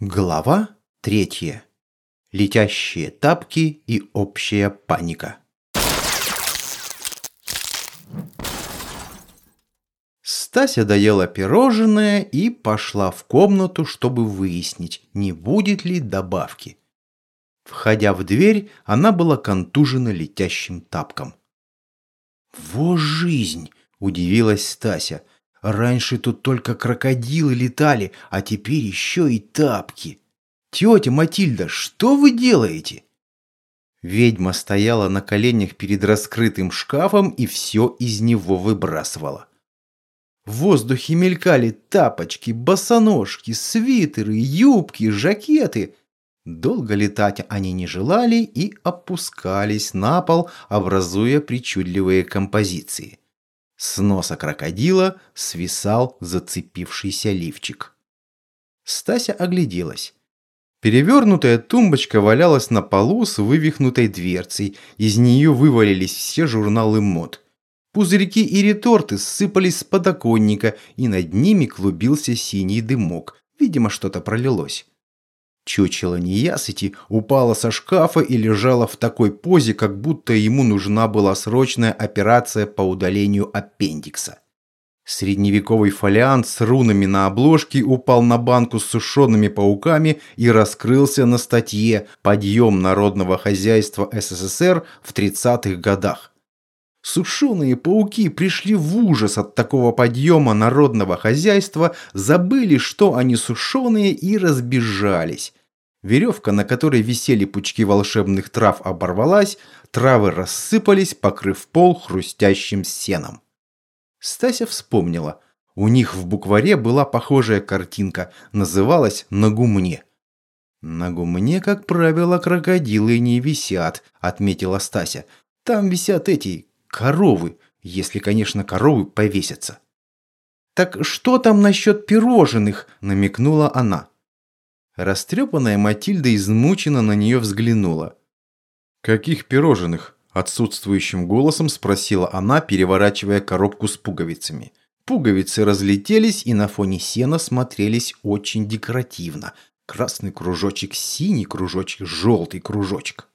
Глава третья. Летящие тапки и общая паника. Стася доела пирожное и пошла в комнату, чтобы выяснить, не будет ли добавки. Входя в дверь, она была контужена летящим тапком. «Во жизнь!» – удивилась Стася – Раньше тут только крокодилы летали, а теперь еще и тапки. Тетя Матильда, что вы делаете? Ведьма стояла на коленях перед раскрытым шкафом и все из него выбрасывала. В воздухе мелькали тапочки, босоножки, свитеры, юбки, жакеты. Долго летать они не желали и опускались на пол, образуя причудливые композиции. С носа крокодила свисал зацепившийся лифчик. Стася огляделась. Перевернутая тумбочка валялась на полу с вывихнутой дверцей. Из нее вывалились все журналы мод. Пузырьки и реторты сыпались с подоконника, и над ними клубился синий дымок. Видимо, что-то пролилось. Чучело неясыти упало со шкафа и лежало в такой позе, как будто ему нужна была срочная операция по удалению аппендикса. Средневековый фолиант с рунами на обложке упал на банку с сушеными пауками и раскрылся на статье «Подъем народного хозяйства СССР в 30-х годах». Сушеные пауки пришли в ужас от такого подъема народного хозяйства, забыли, что они сушеные и разбежались. Веревка, на которой висели пучки волшебных трав, оборвалась, травы рассыпались, покрыв пол хрустящим сеном. Стася вспомнила. У них в букваре была похожая картинка, называлась «На гумне». «На гумне, как правило, крокодилы не висят», – отметила Стася. «Там висят эти коровы, если, конечно, коровы повесятся». «Так что там насчет пирожных?» – намекнула она. Растрепанная Матильда измученно на нее взглянула. «Каких пирожных?» – отсутствующим голосом спросила она, переворачивая коробку с пуговицами. Пуговицы разлетелись и на фоне сена смотрелись очень декоративно. Красный кружочек, синий кружочек, желтый кружочек.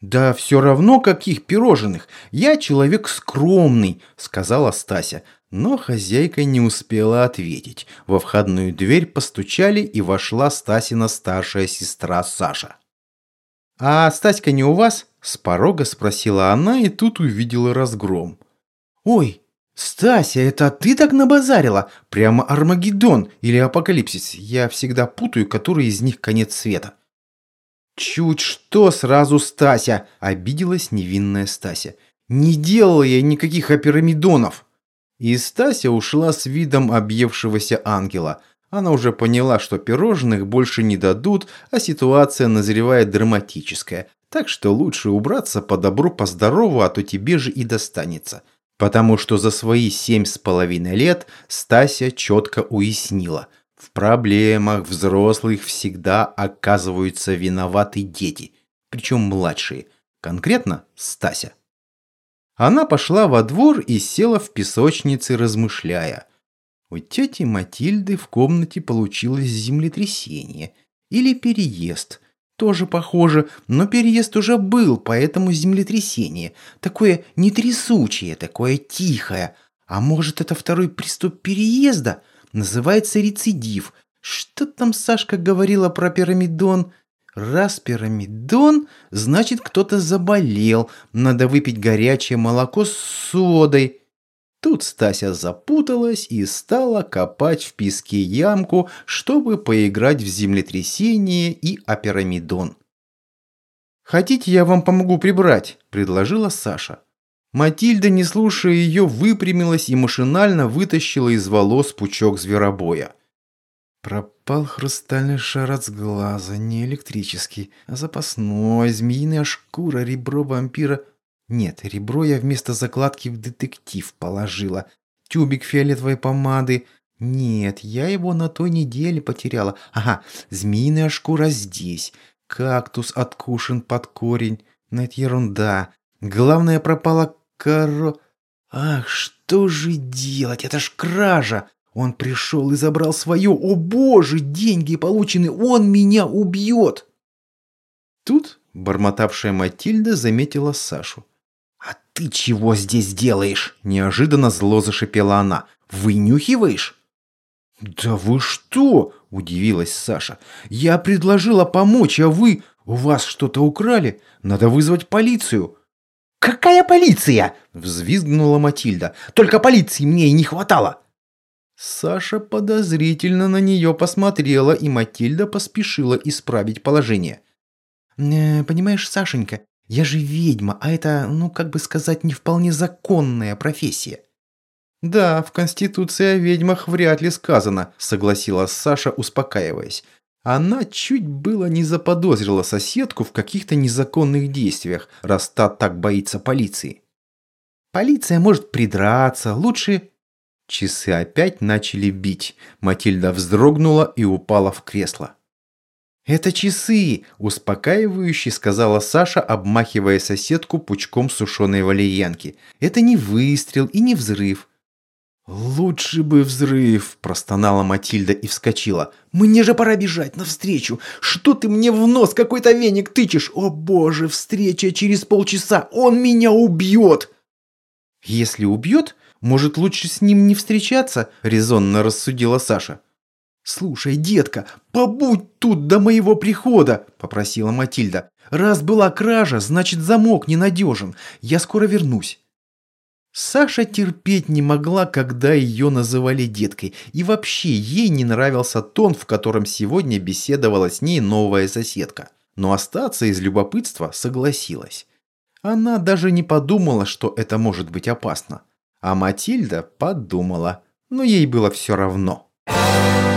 «Да все равно каких пирожных! Я человек скромный!» – сказала Стася. Но хозяйка не успела ответить. Во входную дверь постучали, и вошла Стасина старшая сестра Саша. «А Стаська не у вас?» – с порога спросила она, и тут увидела разгром. «Ой, Стася, это ты так набазарила? Прямо Армагеддон или Апокалипсис. Я всегда путаю, который из них конец света». «Чуть что сразу Стася!» – обиделась невинная Стася. «Не делала я никаких апирамидонов!» И Стася ушла с видом объевшегося ангела. Она уже поняла, что пирожных больше не дадут, а ситуация назревает драматическая. Так что лучше убраться по добру, по здорову, а то тебе же и достанется. Потому что за свои семь с половиной лет Стася четко уяснила. В проблемах взрослых всегда оказываются виноваты дети. Причем младшие. Конкретно Стася. Она пошла во двор и села в песочнице, размышляя. У тети Матильды в комнате получилось землетрясение. Или переезд. Тоже похоже, но переезд уже был, поэтому землетрясение. Такое не трясучее, такое тихое. А может, это второй приступ переезда? Называется рецидив. Что там Сашка говорила про пирамидон? Раз пирамидон, значит кто-то заболел. Надо выпить горячее молоко с содой. Тут Стася запуталась и стала копать в песке ямку, чтобы поиграть в землетрясение и апирамидон. «Хотите, я вам помогу прибрать?» – предложила Саша. Матильда, не слушая ее, выпрямилась и машинально вытащила из волос пучок зверобоя. Пропал хрустальный шар от сглаза, не электрический, а запасной, змеиная шкура, ребро вампира. Нет, ребро я вместо закладки в детектив положила. Тюбик фиолетовой помады. Нет, я его на той неделе потеряла. Ага, змеиная шкура здесь. Кактус откушен под корень. Но это ерунда. Главное, пропала коро... Ах, что же делать? Это ж кража! Он пришел и забрал свое. О боже, деньги получены, он меня убьет. Тут бормотавшая Матильда заметила Сашу. «А ты чего здесь делаешь?» – неожиданно зло зашипела она. «Вынюхиваешь?» «Да вы что?» – удивилась Саша. «Я предложила помочь, а вы... У вас что-то украли? Надо вызвать полицию». «Какая полиция?» – взвизгнула Матильда. «Только полиции мне и не хватало». Саша подозрительно на нее посмотрела, и Матильда поспешила исправить положение. «Э, «Понимаешь, Сашенька, я же ведьма, а это, ну, как бы сказать, не вполне законная профессия». «Да, в Конституции о ведьмах вряд ли сказано», – согласилась Саша, успокаиваясь. Она чуть было не заподозрила соседку в каких-то незаконных действиях, раз та так боится полиции. «Полиция может придраться, лучше...» Часы опять начали бить. Матильда вздрогнула и упала в кресло. «Это часы!» – успокаивающе сказала Саша, обмахивая соседку пучком сушеной валерьянки. «Это не выстрел и не взрыв. «Лучше бы взрыв!» – простонала Матильда и вскочила. «Мне же пора бежать навстречу! Что ты мне в нос какой-то веник тычешь? О боже, встреча через полчаса! Он меня убьет!» «Если убьет, может, лучше с ним не встречаться?» – резонно рассудила Саша. «Слушай, детка, побудь тут до моего прихода!» – попросила Матильда. «Раз была кража, значит замок ненадежен. Я скоро вернусь». Саша терпеть не могла, когда ее называли деткой, и вообще ей не нравился тон, в котором сегодня беседовала с ней новая соседка. Но остаться из любопытства согласилась. Она даже не подумала, что это может быть опасно. А Матильда подумала, но ей было все равно. Thank